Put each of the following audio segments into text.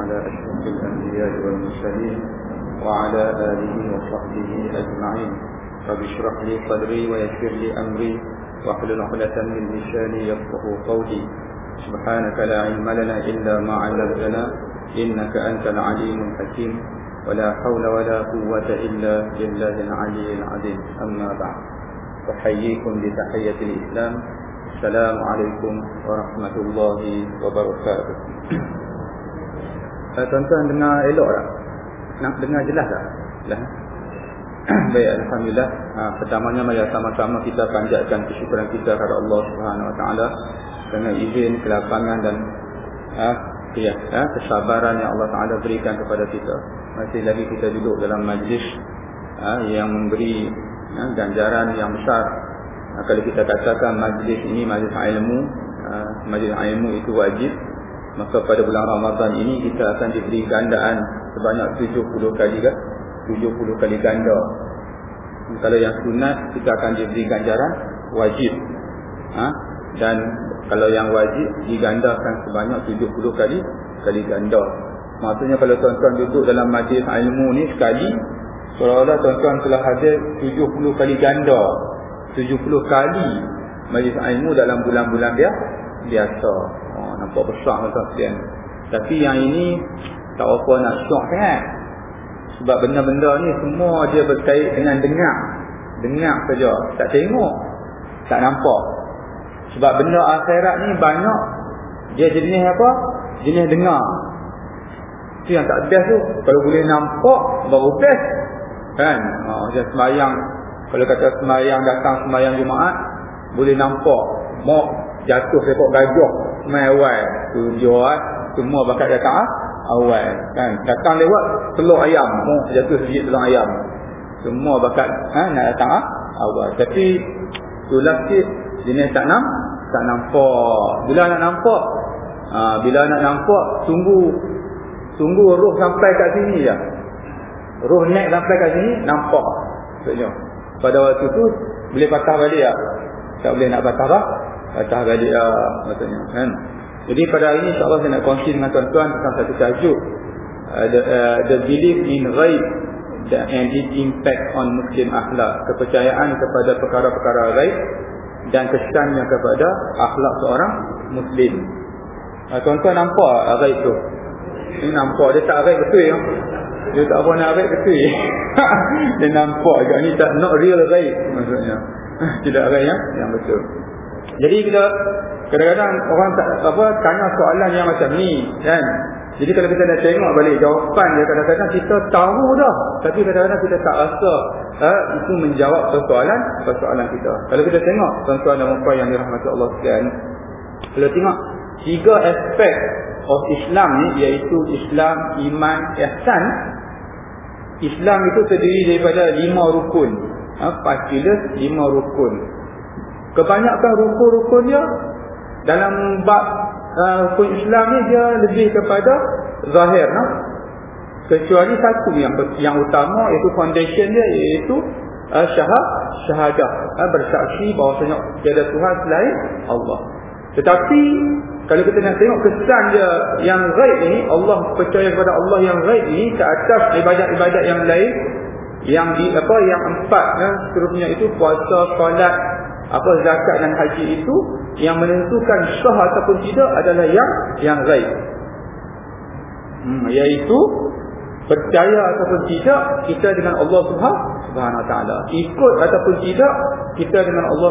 على أشرف الأنبياء والمرسلين وعلى آله وصحبه أجمعين. رب اشرح لي صدري ويسر لي أمري واحلل عقدة من لساني يفقه قولي. سبحانك لا علم لنا إلا ما علمتنا إنك أنت العليم الحكيم. ولا حول ولا قوة إلا بالله العلي العظيم. أما بعد أحييكم بتحية الإسلام. السلام عليكم ورحمة الله وبركاته. Tuan-tuan dengar elok tak? Nak dengar jelas tak? Jelas Baik, Alhamdulillah. Ha, Pertamanya mari sama-sama kita panjatkan kesyukuran kita kepada Allah Subhanahu Wa Taala Dengan izin, kelapangan dan ha, ya, ha, kesabaran yang Allah Taala berikan kepada kita. Masih lagi kita duduk dalam majlis ha, Yang memberi ha, ganjaran yang besar. Ha, Kalau kita katakan majlis ini majlis ilmu ha, Majlis ilmu itu wajib Maka pada bulan Ramadan ini kita akan diberi gandaan sebanyak 70 kali kan? 70 kali ganda. Kalau yang sunat kita akan diberi ganjaran wajib. Ha? Dan kalau yang wajib digandakan sebanyak 70 kali kali ganda. Maksudnya kalau tuan-tuan duduk dalam majlis ilmu ni sekali seolah-olah tuan-tuan telah hadir 70 kali ganda. 70 kali majlis ilmu dalam bulan-bulan dia biasa nampak besar tuan sekalian. Tapi yang ini tak apa nak syok sangat. Sebab benda-benda ni semua dia berkait dengan dengar. Dengar saja, tak tengok, tak nampak. Sebab benda akhirat ni banyak dia jenis apa? Jenis dengar. Itu yang tak best tu. Kalau boleh nampak baru best. Kan? Oh, dia sembahyang kalau kata sembahyang datang sembahyang Jumaat boleh nampak mau jatuh sepok gajah mai awal. Tujuh ah. Semua bakat datang ah. Awal. Kan? Datang lewat telur ayam. Mau jatuh sedikit telur ayam. Semua bakat ha, nak datang ah. Awal. Tapi tulah sikit. Jenis tak nam tak nampak. Bila nak nampak? Ha, bila nak nampak tunggu. Tunggu roh sampai kat sini je roh naik sampai kat sini nampak. Maksudnya pada waktu tu boleh patah balik tak tak boleh nak patah tak atas balik lah maksudnya kan? Jadi pada hari ini insyaAllah saya nak kongsi dengan tuan-tuan tentang satu tajuk. Uh, the, uh, the belief in ghaib and its impact on muslim akhlak. Kepercayaan kepada perkara-perkara ghaib dan kesannya kepada akhlak seorang muslim. Uh, tuan-tuan nampak ghaib tu? Ini nampak dia tak ghaib betul ya. Dia tak apa nak ghaib betul. Dia nampak juga ni tak not real ghaib maksudnya. Tidak ghaib yang, yang betul jadi kita kadang-kadang orang tak apa tanya soalan yang macam ni kan. Jadi kalau kita nak tengok balik jawapan dia kadang-kadang kita tahu dah tapi kadang-kadang kita tak rasa eh, itu menjawab persoalan persoalan kita. Kalau kita tengok tuan-tuan dan puan yang dirahmati Allah sekalian kalau tengok tiga aspek of Islam ni iaitu Islam, iman, ihsan Islam itu terdiri daripada lima rukun. Ha, empat lima rukun. Kebanyakan rukun-rukun dia dalam bab uh, rukun Islam ni dia lebih kepada zahir no? kecuali satu yang yang utama iaitu foundation dia iaitu uh, syahad syahadah uh, bersaksi bahawasanya tiada Tuhan selain Allah tetapi kalau kita nak tengok kesan dia yang ghaib ni Allah percaya kepada Allah yang ghaib ni ke atas ibadat-ibadat yang lain yang di apa yang empat ya, seterusnya itu puasa solat apa zakat dan haji itu yang menentukan sah ataupun tidak adalah yang yang ghaib. Hmm, iaitu percaya ataupun tidak kita dengan Allah Subhanahu taala. Ikut ataupun tidak kita dengan Allah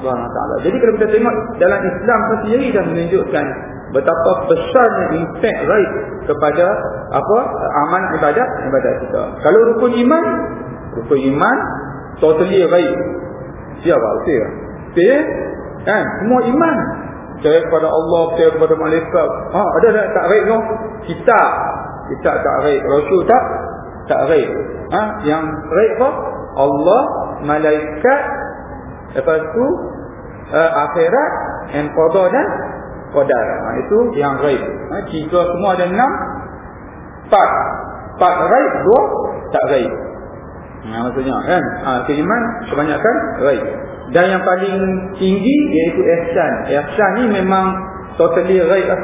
Subhanahu taala. Jadi kalau kita tengok dalam Islam sendiri dah menunjukkan betapa besarnya impact ghaib kepada apa aman ibadat ibadat kita. Kalau rukun iman, rukun iman totally ghaib. Betul tak? Betul Kan? Semua iman. Percaya kepada Allah, percaya kepada malaikat. Ha, ada tak tak raib no? Kita. Kita tak raib. Rasul tak? Tak raib. Ha? Yang raib apa? Allah, malaikat, lepas tu uh, akhirat, and qadar dan qadar. Ha, itu yang raib. Ha, tiga semua ada enam. Empat. Empat raib, dua tak raib. Ha, maksudnya kan? Ha, keiman kebanyakan raib. Dan yang paling tinggi iaitu ihsan. Ihsan ni memang totally right lah.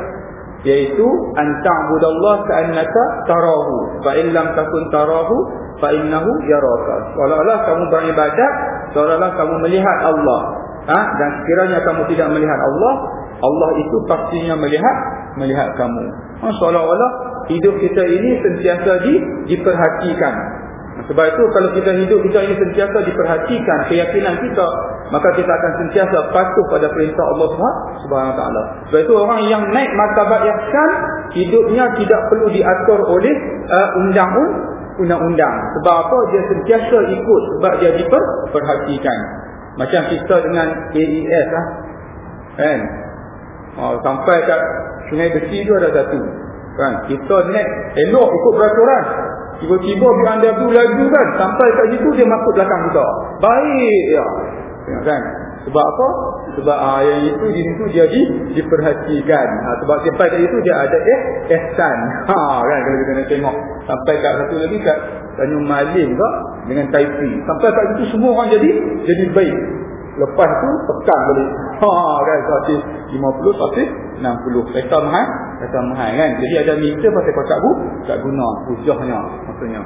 iaitu anta'budallah ka'annaka tarahu fa in lam takun tarahu fa innahu yaraka seolah-olah kamu beribadat seolah-olah kamu melihat Allah ha? dan sekiranya kamu tidak melihat Allah Allah itu pastinya melihat melihat kamu ha? seolah-olah hidup kita ini sentiasa di, diperhatikan sebab itu kalau kita hidup kita ini sentiasa diperhatikan keyakinan kita maka kita akan sentiasa patuh pada perintah Allah Subhanahu taala. Sebab itu orang yang naik martabat ihsan hidupnya tidak perlu diatur oleh uh, undang-undang. Sebab apa? Dia sentiasa ikut sebab dia diperhatikan. Macam kita dengan AES lah. Kan? Oh, sampai kat sungai besi tu ada satu. Kan? Kita naik elok ikut peraturan. Tiba-tiba biar anda tu laju kan. Sampai kat situ dia masuk belakang kita. Baik ya. Kan? Sebab apa? Sebab ah, yang itu di situ dia di, diperhatikan. Ha, sebab sampai kat itu dia ada eh, ihsan. Ha, kan? Kalau kita nak tengok. Sampai kat satu lagi kat Tanjung Malim ke dengan Taipei. Sampai kat itu semua orang jadi jadi baik. Lepas tu pekan balik. Ha kan pasti 50 pasti 60. Kereta mahal, kereta mahal kan. Jadi ada meter pasal kau tak bu, tak guna hujahnya maksudnya.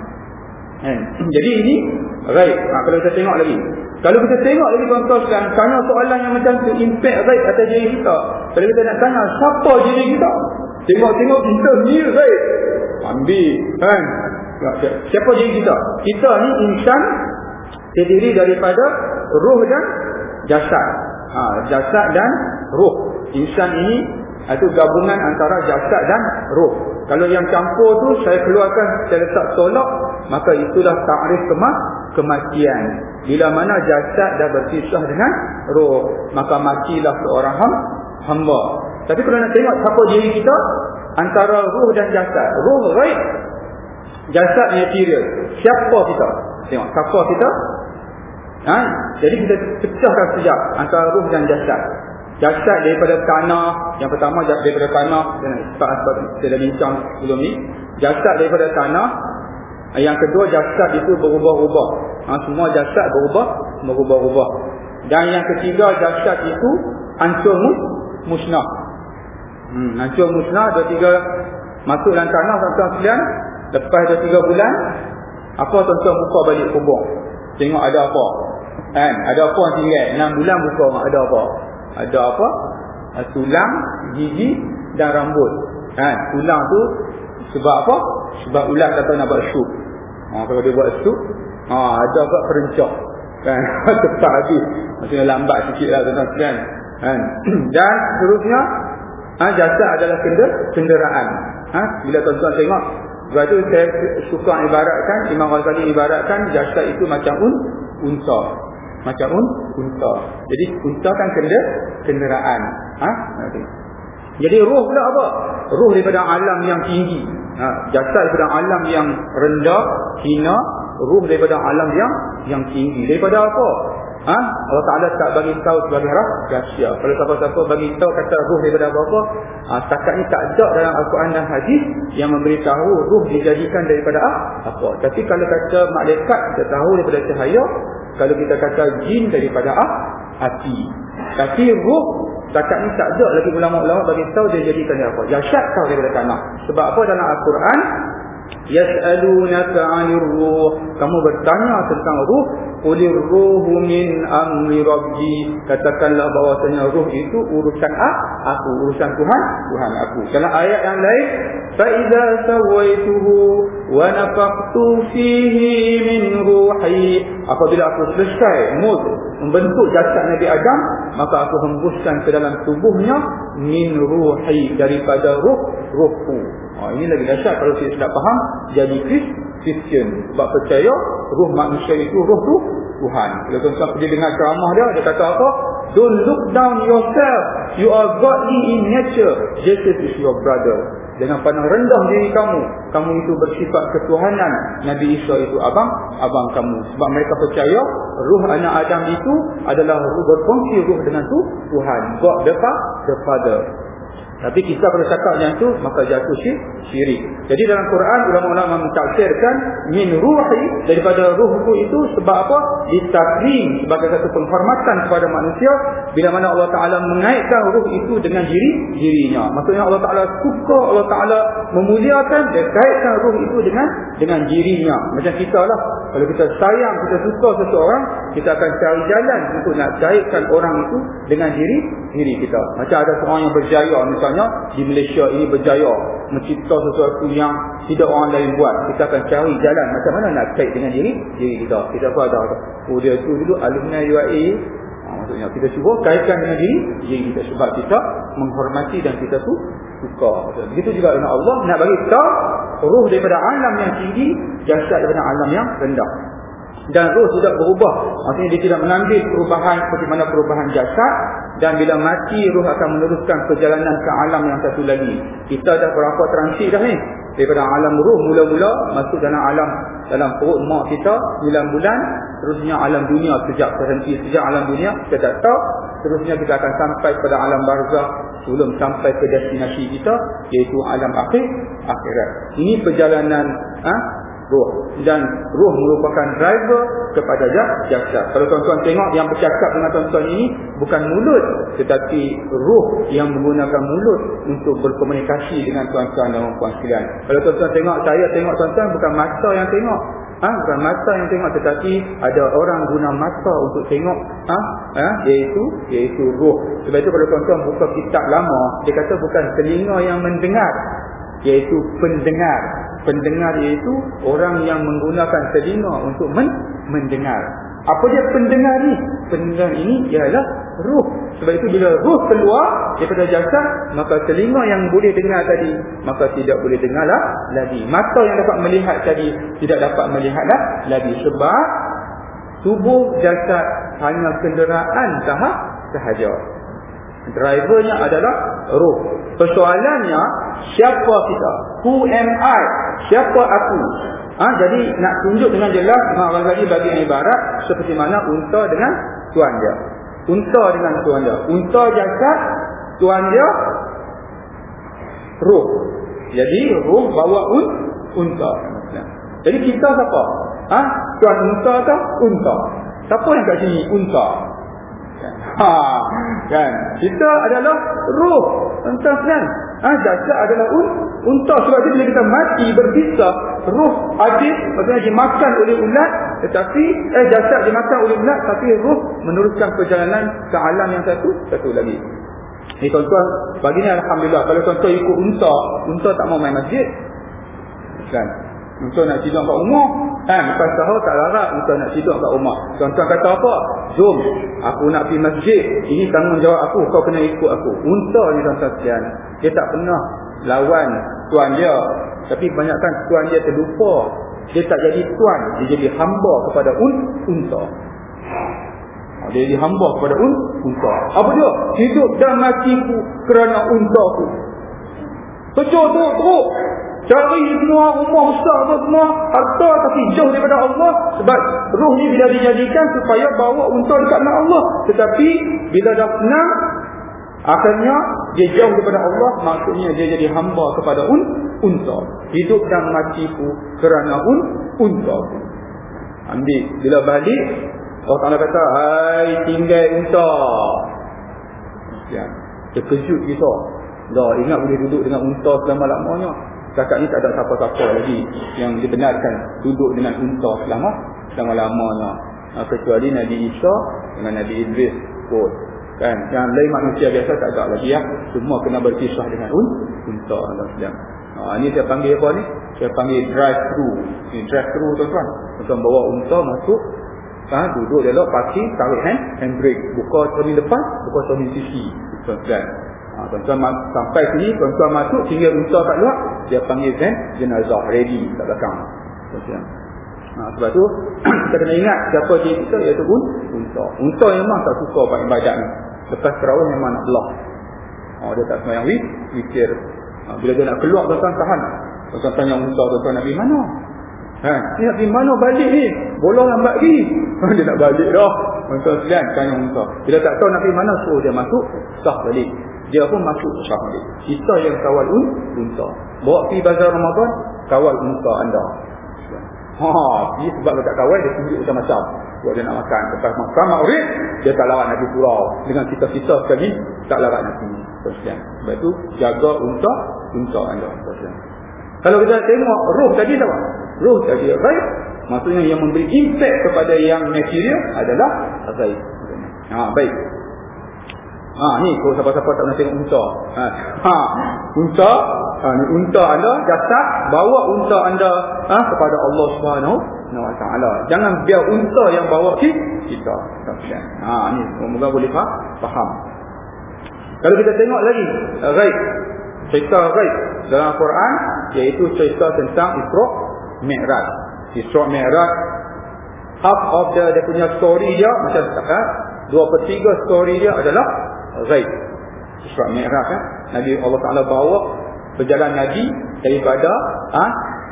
Kan? Jadi ini right. Ha, kalau kita tengok lagi. Kalau kita tengok lagi sekarang tanya soalan yang macam tu impact right atas diri kita. Kalau kita nak tanya siapa diri kita? Tengok-tengok kita ni right. Ambil kan. Siapa diri kita? Kita ni insan terdiri daripada roh dan jasad. Ha, jasad dan roh. Insan ini itu gabungan antara jasad dan roh. Kalau yang campur tu saya keluarkan saya letak tolak maka itulah takrif kemah kematian. Bila mana jasad dah berpisah dengan roh maka matilah seorang ham, hamba. Tapi kalau nak tengok siapa diri kita antara roh dan jasad. Roh right jasad material. Siapa kita? Tengok siapa kita? Ha? Jadi kita pecahkan sejak antara ruh dan jasad. Jasad daripada tanah, yang pertama jasad daripada tanah, sebab, kita dah bincang sebelum ni. Jasad daripada tanah, yang kedua jasad itu berubah-ubah. Ha, semua jasad berubah, berubah-ubah. Dan yang ketiga jasad itu hancur musnah. Hmm, hancur musnah, dua tiga masuk dalam tanah, tuan-tuan sekalian. Lepas dua tiga bulan, apa tuan-tuan buka balik kubur? Tengok ada apa? Kan? Ada apa tinggal? 6 bulan buka ada apa? Ada apa? Tulang, gigi dan rambut. Kan? Tulang tu sebab apa? Sebab ulat kata nak buat sup. Ha, kalau dia buat sup, ha, ada apa perencok. Kan? Cepat habis. Maksudnya lambat sikit lah tuan kan? Dan seterusnya, ha, jasa adalah kenderaan. Ha? Bila tuan-tuan tengok, sebab itu saya suka ibaratkan, Imam Ghazali ibaratkan jasa itu macam un, unta macam un, unta. Jadi unta kan kenda, kenderaan. Ha? Jadi roh pula apa? Roh daripada alam yang tinggi. Ha? Jasad daripada alam yang rendah, hina. Roh daripada alam yang yang tinggi. Daripada apa? Ha? Allah Ta'ala tak bagi tahu sebagai rahsia. Kalau siapa-siapa bagi tahu kata roh daripada apa-apa, ha, setakat ni tak ada dalam Al-Quran dan Hadis yang memberitahu roh dijadikan daripada apa. Tapi kalau kata malaikat, kita tahu daripada cahaya, kalau kita kata jin daripada ah, hati. Tapi ruh setakat ni tak ada lagi ulama-ulama bagi tahu dia jadikan dia apa. Jasad tahu daripada tanah. Sebab apa dalam Al-Quran? Yas'alunaka 'anil ruh. Kamu bertanya tentang ruh, qulir ruhu min amri rabbi. Katakanlah bahwasanya ruh itu urusan ah, aku, urusan Tuhan, Tuhan aku. Dalam ayat yang lain, fa idza sawaituhu wa nafakhtu fihi min ruhi. Apabila aku selesai mood membentuk jasad Nabi Adam, maka aku hembuskan ke dalam tubuhnya min ruhi daripada ruh ruhku. Ha, ini lagi dahsyat kalau saya tidak faham jadi Kristian sebab percaya ruh manusia itu ruh tu Tuhan. Kalau tuan-tuan pergi dengar ceramah dia, dia kata apa? Don't look down yourself. You are godly in nature. Jesus is your brother. Jangan pandang rendah diri kamu. Kamu itu bersifat ketuhanan. Nabi Isa itu abang, abang kamu. Sebab mereka percaya ruh anak Adam itu adalah ruh berfungsi ruh dengan tu Tuhan. God the Father. Tapi kita kalau cakap macam tu maka jatuh syirik. Jadi dalam Quran ulama-ulama mentafsirkan min ruhi daripada ruhku itu sebab apa? Ditakrim sebagai satu penghormatan kepada manusia bila mana Allah Taala mengaitkan ruh itu dengan diri dirinya. Maksudnya Allah Taala suka Allah Taala memuliakan dan kaitkan ruh itu dengan dengan dirinya. Macam kita lah kalau kita sayang kita suka seseorang kita akan cari jalan untuk nak kaitkan orang itu dengan diri diri kita. Macam ada seorang yang berjaya misalnya di Malaysia ini berjaya mencipta sesuatu yang tidak orang lain buat. Kita akan cari jalan macam mana nak kait dengan diri diri kita. Kita pun ada oh dia tu dulu alumni UAE ha, maksudnya kita cuba kaitkan dengan diri diri kita. Sebab kita menghormati dan kita tu suka. Begitu juga dengan Allah nak bagi kita ruh daripada alam yang tinggi jasad daripada alam yang rendah dan roh tidak berubah. Maksudnya dia tidak mengambil perubahan seperti mana perubahan jasad. Dan bila mati roh akan meneruskan perjalanan ke alam yang satu lagi. Kita dah berapa transit dah ni. Daripada alam roh mula-mula masuk dalam alam dalam perut mak kita 9 bulan. Terusnya alam dunia sejak terhenti sejak alam dunia kita tak tahu. Terusnya kita akan sampai pada alam barzah sebelum sampai ke destinasi kita iaitu alam akhir akhirat. Ini perjalanan ha, roh dan roh merupakan driver kepada jasad. Kalau tuan-tuan tengok yang bercakap dengan tuan-tuan ini bukan mulut tetapi roh yang menggunakan mulut untuk berkomunikasi dengan tuan-tuan dan puan sekalian. Kalau tuan-tuan tengok saya tengok tuan-tuan bukan mata yang tengok. Ha, bukan mata yang tengok tetapi ada orang guna mata untuk tengok ha, ha, iaitu iaitu roh. Sebab itu kalau tuan-tuan buka kitab lama dia kata bukan telinga yang mendengar iaitu pendengar. Pendengar iaitu orang yang menggunakan telinga untuk men mendengar. Apa dia pendengar ni? Pendengar ini ialah ruh. Sebab itu bila ruh keluar daripada jasad maka telinga yang boleh dengar tadi maka tidak boleh dengarlah lagi. Mata yang dapat melihat tadi tidak dapat melihatlah lagi. Sebab tubuh jasad hanya kenderaan sahaja drivernya adalah roh persoalannya siapa kita? Who am I? Siapa aku? Ha, jadi nak tunjuk dengan jelas Imam Ghazali bagi ibarat seperti mana unta dengan tuan dia. Unta dengan tuan dia. Unta jasad tuan dia roh jadi roh bawa un unta. Jadi kita siapa? Ha? tuan unta atau unta? Siapa yang kat sini unta Ha, kan? Kita adalah roh. Entah kan? Ha, jasad adalah un, unta. Sebab itu bila kita mati berpisah, roh adil, maksudnya dimakan oleh ulat, tetapi eh jasad dimakan oleh ulat, tapi roh meneruskan perjalanan ke alam yang satu, satu lagi. Ni tuan-tuan, pagi ni Alhamdulillah, kalau tuan-tuan ikut unta, unta tak mau main masjid. Kan? Unta nak tidur kat rumah, Kan, lepas sahur tak larat Tuan nak tidur kat rumah. Tuan-tuan kata apa? Jom, aku nak pergi masjid. Ini tanggungjawab aku, kau kena ikut aku. Unta ni tuan-tuan sekian Dia tak pernah lawan tuan dia. Tapi kebanyakan tuan dia terlupa. Dia tak jadi tuan. Dia jadi hamba kepada un unta. Dia jadi hamba kepada un unta. Apa dia? Hidup dan matiku kerana untaku Kecil tu, teruk Cari semua rumah besar apa semua harta tapi jauh daripada Allah. Sebab roh ni bila dijadikan supaya bawa untuk dekat dengan Allah. Tetapi bila dah senang akhirnya dia jauh daripada Allah. Maksudnya dia jadi hamba kepada un unta. Hidup dan matiku kerana un unta. Ambil. Bila balik Allah Ta'ala kata hai tinggal unta. Ya. terkejut kita. Dah ingat boleh duduk dengan unta selama-lamanya Setakat ni tak ada siapa-siapa lagi yang dibenarkan duduk dengan unta selama selama-lamanya. Ha, kecuali Nabi Isa dengan Nabi Idris pun. Kan? Yang lain manusia biasa tak ada lagi ya. Semua kena berkisah dengan un unta. Ha, ini saya panggil apa ni? Saya panggil drive thru. Ini drive thru tuan-tuan. Tuan bawa unta masuk. Ha, duduk dia lah parking, tarik hand, handbrake. Buka cermin depan, buka cermin sisi. Tuan-tuan. Ha, tuan-tuan sampai sini, tuan-tuan masuk, tinggal unta tak luar, dia panggil zen, jenazah, ready kat belakang. Tuan-tuan. Ha, sebab tu, kita kena ingat siapa dia kita, iaitu un, unta. Unta memang tak suka buat ibadat ni. Lepas terawih memang nak belah. Ha, dia tak semayang wik, fikir. Ha, bila dia nak keluar, tuan-tuan tahan. Tuan-tuan tanya unta, tuan-tuan nak pergi mana? Ha, dia nak pergi mana balik ni? Bola lambat pergi. dia nak balik dah. Tuan-tuan sekalian, tanya unta. Bila tak tahu nak pergi mana, suruh dia masuk, sah balik. Dia pun masuk sah dia kita yang kawal un, unta. Bawa pergi bazar Ramadan kawal unta anda. Ha dia sebab tak kawal dia tunjuk macam-macam. Kalau dia nak makan. Lepas makan makrib dia tak lawan Nabi Surau dengan kita-kita sekali tak lawan Nabi Teruskan. sebab itu jaga unta unta anda. Teruskan. kalau kita tengok roh tadi apa? Roh tadi baik. Maksudnya yang memberi impact kepada yang material adalah baik ha baik Ha ni kalau siapa-siapa tak nak tengok unta. Ha. ha. Unta, ha ni unta anda jasad bawa unta anda ha kepada Allah Subhanahu wa taala. Jangan biar unta yang bawa kita. Ha ni semoga boleh faham. Kalau kita tengok lagi ghaib. Cerita ghaib dalam Quran iaitu cerita tentang Isra Mi'raj. Isra Mi'raj half of the dia punya story dia macam ha, dua per tiga story dia adalah ghaib. Isra Mi'raj kan. Nabi Allah Taala bawa berjalan Nabi daripada ha,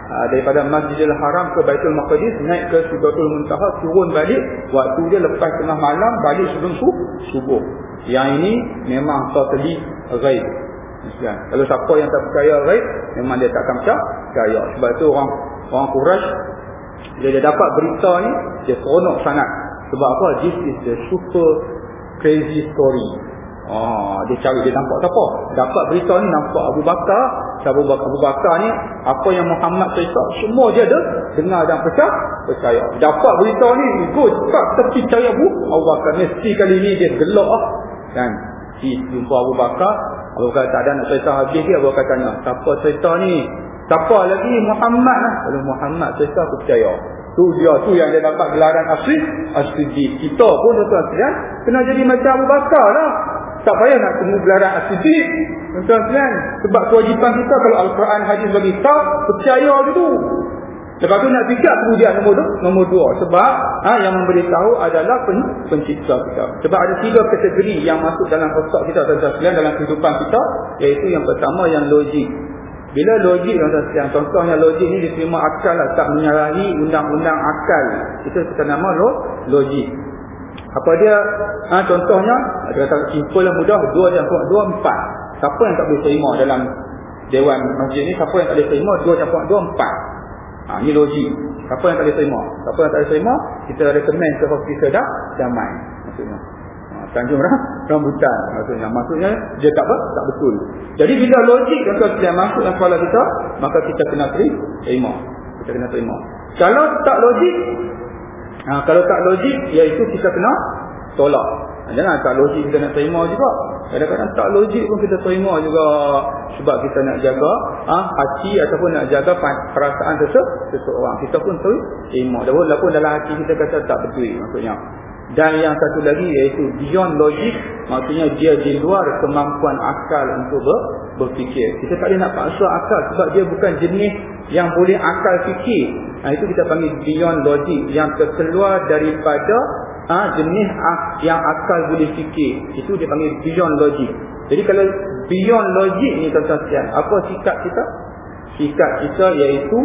ha, daripada Masjidil Haram ke Baitul Maqdis naik ke Sidratul Muntaha turun balik waktu dia lepas tengah malam balik sebelum subuh. Yang ini memang totally ghaib. Ya. Kalau siapa yang tak percaya ghaib memang dia tak akan percaya. Sebab itu orang orang Quraisy bila dia dapat berita ni dia seronok sangat. Sebab apa? This is the super crazy story. Ah, dia cari dia nampak apa? Dapat berita ni nampak Abu Bakar, Abu Bakar, Abu Bakar ni apa yang Muhammad cerita semua dia ada dengar dan percaya, percaya. Dapat berita ni go cepat tepi cari Abu Abu Bakar mesti kali ni dia gelak ah. Kan? Si jumpa Abu Bakar, Abu Bakar tak ada nak cerita habis dia Abu Bakar tanya, siapa cerita ni? Siapa lagi Muhammad lah. Kalau Muhammad cerita aku percaya. Tu dia tu yang dia dapat gelaran asri, asri Kita pun tuan-tuan kena jadi macam Abu Bakar lah. Tak payah nak tunggu gelaran asidik. Tuan-tuan Sebab kewajipan kita kalau Al-Quran hadis bagi tahu, percaya dulu. Lepas tu nak fikir kemudian nombor dua. Nombor dua. Sebab ha, yang memberitahu adalah pen, pencipta kita. Sebab ada tiga kategori yang masuk dalam otak kita tuan-tuan dalam kehidupan kita. Iaitu yang pertama yang logik. Bila logik tuan-tuan Contohnya logik ni diterima akal lah. Tak menyalahi undang-undang akal. Itu kita nama logik. Apa dia? Ha, contohnya, dia kata simple dan mudah, dua campur dua, empat. Siapa yang tak boleh terima dalam Dewan Masjid ni, siapa yang tak boleh terima, dua campur dua, empat. Ha, ini logik. Siapa yang tak boleh terima? Siapa yang tak boleh terima, kita recommend ke hospital dah, damai. Maksudnya. Ha, Tanjung rambutan. Maksudnya. Maksudnya, dia tak apa? Tak betul. Jadi, bila logik yang kita masuk dalam kepala kita, maka kita kena terima. Kita kena terima. Kalau tak logik, Ha, kalau tak logik, iaitu kita kena tolak. Ha, jangan tak logik kita nak terima juga. Kadang-kadang tak logik pun kita terima juga. Sebab kita nak jaga ha, hati ataupun nak jaga perasaan seseorang. Kita pun terima. Walaupun dalam hati kita kata tak betul maksudnya. Dan yang satu lagi iaitu beyond logic. Maksudnya dia di luar kemampuan akal untuk ber, berfikir. Kita tak boleh nak paksa akal sebab dia bukan jenis yang boleh akal fikir. Ha, itu kita panggil beyond logic. Yang terkeluar daripada ha, jenis yang akal boleh fikir. Itu dia panggil beyond logic. Jadi kalau beyond logic ni tuan-tuan apa sikap kita? Sikap kita iaitu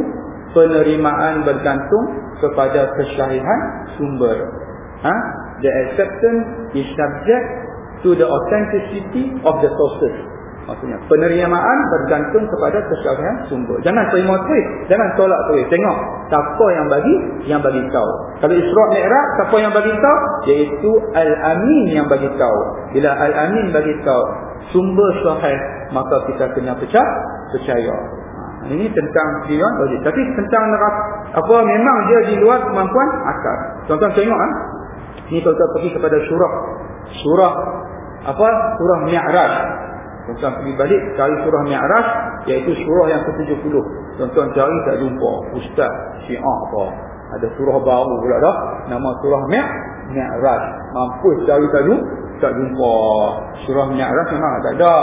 penerimaan bergantung kepada kesahihan sumber. Ha? The acceptance is subject to the authenticity of the sources. Maksudnya penerimaan bergantung kepada kesahihan sumber. Jangan terima tuis, jangan tolak tuis. Tengok siapa yang bagi, yang bagi tahu. Kalau Isra Mi'raj, siapa yang bagi tahu? Yaitu Al-Amin yang bagi tahu. Bila Al-Amin bagi tahu sumber sahih, maka kita kena percaya. percaya. Ha, ini tentang logik. Tapi tentang neraka, apa memang dia di luar kemampuan akal. Tuan-tuan tengok. Ha? Ini kalau kita pergi kepada surah surah apa? Surah Mi'raj. Tuan-tuan pergi balik cari surah Mi'raj iaitu surah yang ke-70. Tuan-tuan cari tak jumpa ustaz Syiah apa. Ada surah baru pula dah nama surah Mi'raj. Mampu cari tak jumpa, tak jumpa. Surah Mi'raj memang tak ada.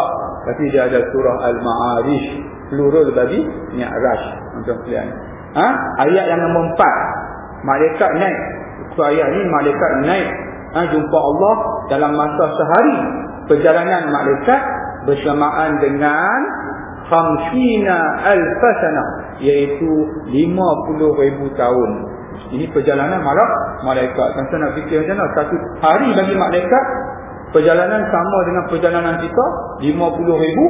Tapi dia ada surah Al-Ma'arij plural bagi Mi'raj. Tuan-tuan sekalian. Ha? Ayat yang nombor 4. Malaikat naik ayat ni malaikat naik ha, jumpa Allah dalam masa sehari. Perjalanan malaikat bersamaan dengan khamsina alfasana iaitu 50 ribu tahun. Ini perjalanan malam malaikat kan nak fikir macam mana? Satu hari bagi malaikat perjalanan sama dengan perjalanan kita 50 ribu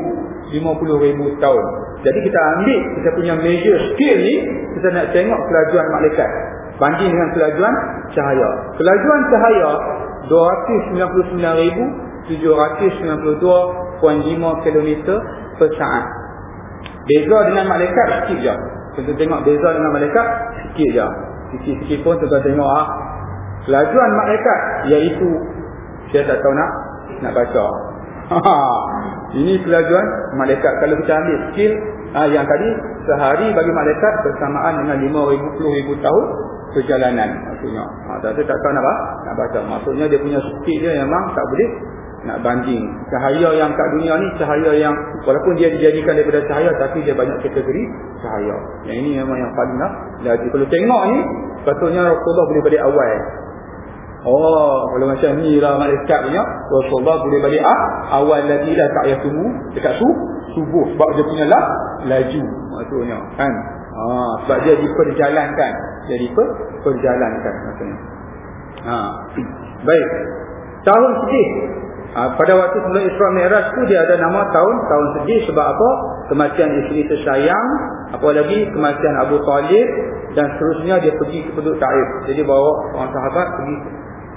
50 ribu tahun. Jadi kita ambil kita punya measure scale ni kita nak tengok kelajuan malaikat banding dengan kelajuan cahaya. Kelajuan cahaya 299,792.5 km per saat. Beza dengan malaikat sikit je. Kita tengok beza dengan malaikat sikit je. Sikit-sikit pun kita tengok ah. Kelajuan malaikat iaitu saya tak tahu nak nak baca. Ini kelajuan malaikat. Kalau kita ambil skill ha, yang tadi sehari bagi malaikat bersamaan dengan 50,000 tahun perjalanan. Maksudnya ha, tapi tak tahu nak, nak baca. Maksudnya dia punya skill dia memang tak boleh nak banding. Cahaya yang kat dunia ni cahaya yang walaupun dia dijadikan daripada cahaya tapi dia banyak kategori cahaya. Yang ini memang yang paling lah jadi kalau tengok ni patutnya Rasulullah boleh balik awal. Oh kalau macam ni lah malaikat punya Rasulullah boleh balik ah, awal lagi lah tak payah tunggu. Dekat su subuh sebab dia punya lah laju maksudnya kan ah, sebab dia diperjalankan. Dia diperjalankan maksudnya. Ha. baik. Tahun sedih. Ha, pada waktu sebelum Isra Mi'raj tu dia ada nama tahun tahun sedih. Sebab apa? Kematian isteri tersayang, apa lagi? Kematian Abu Talib. Dan seterusnya dia pergi ke penduduk Taif. Jadi bawa orang sahabat pergi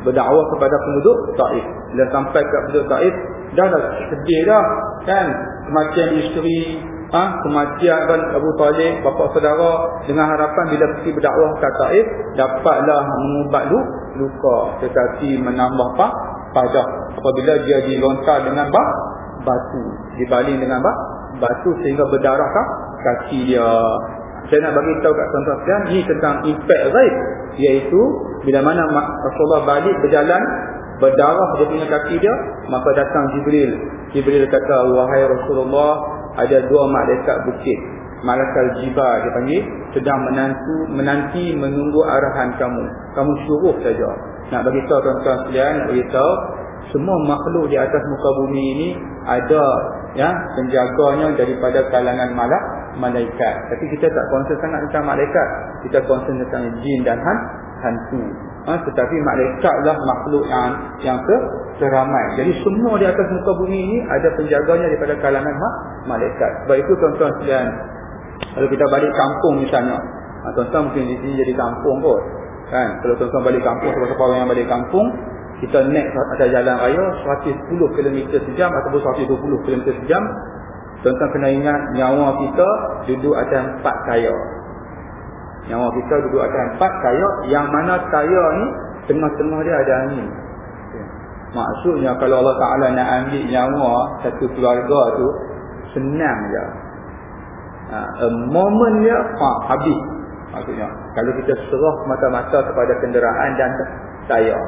berdakwah kepada penduduk Taif. Bila sampai ke penduduk Taif, dah dah sedih dah. Kan? Kematian isteri, ha, kematian Abu Talib, bapa saudara dengan harapan bila pergi berdakwah ke Taif dapatlah mengubat luka. Tetapi menambah apa? pada apabila dia dilontar dengan bah, batu. Dibaling dengan bah, batu sehingga berdarah kah? kaki dia. Saya nak bagi tahu kat tuan-tuan sekalian ni tentang impact ghaib iaitu bila mana Rasulullah balik berjalan berdarah dia punya kaki dia maka datang Jibril. Jibril kata wahai Rasulullah ada dua malaikat bukit. Malaikat jiba dia panggil sedang menantu menanti menunggu arahan kamu. Kamu suruh saja. Nak bagi tahu tuan-tuan sekalian nak bagi tahu semua makhluk di atas muka bumi ini ada ya penjaganya daripada kalangan malak malaikat. Tapi kita tak concern sangat tentang malaikat. Kita concern tentang jin dan han, hantu ha, tetapi malaikatlah makhluk yang yang ke teramai jadi semua di atas muka bumi ini ada penjaganya daripada kalangan ma malaikat. Sebab itu tuan-tuan sekalian kalau kita balik kampung misalnya ha, tuan-tuan mungkin di sini jadi kampung kot kan? Kalau tuan-tuan balik kampung siapa-siapa orang yang balik kampung kita naik atas jalan raya 110 km sejam ataupun 120 km sejam tuan-tuan kena ingat nyawa kita duduk atas empat kaya nyawa kita duduk atas empat kaya yang mana kaya ni tengah-tengah dia ada angin. Maksudnya kalau Allah Ta'ala nak ambil nyawa satu keluarga tu senang je. Ha, a moment dia ha, habis. Maksudnya kalau kita serah mata-mata kepada kenderaan dan saya.